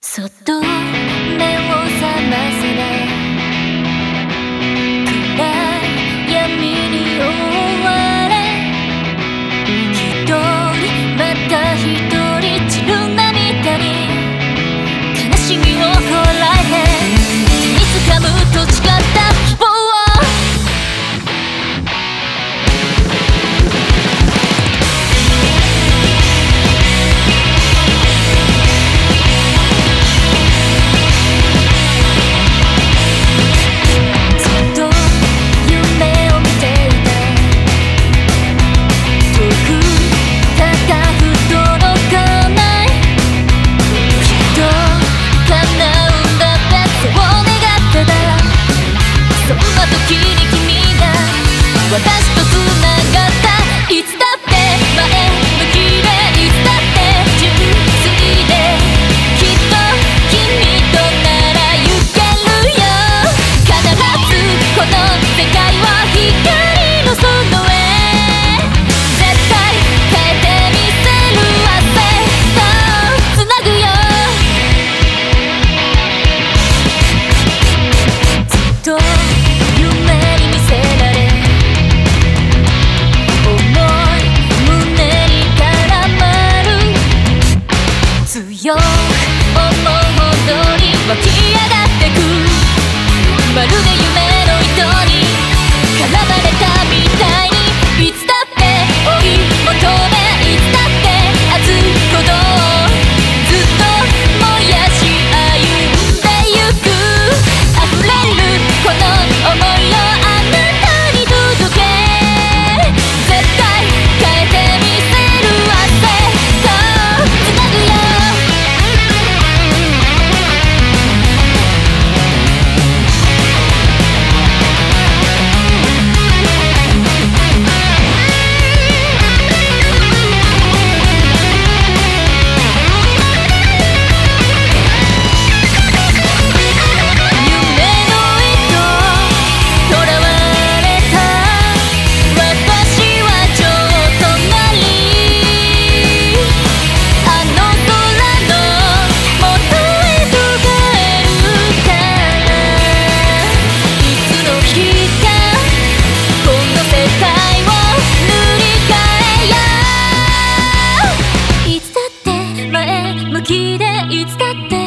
そっと目を私と繋がったいつだって前向きでいつだって純粋できっと君となら行けるよ。必ずこの世界を光いつだって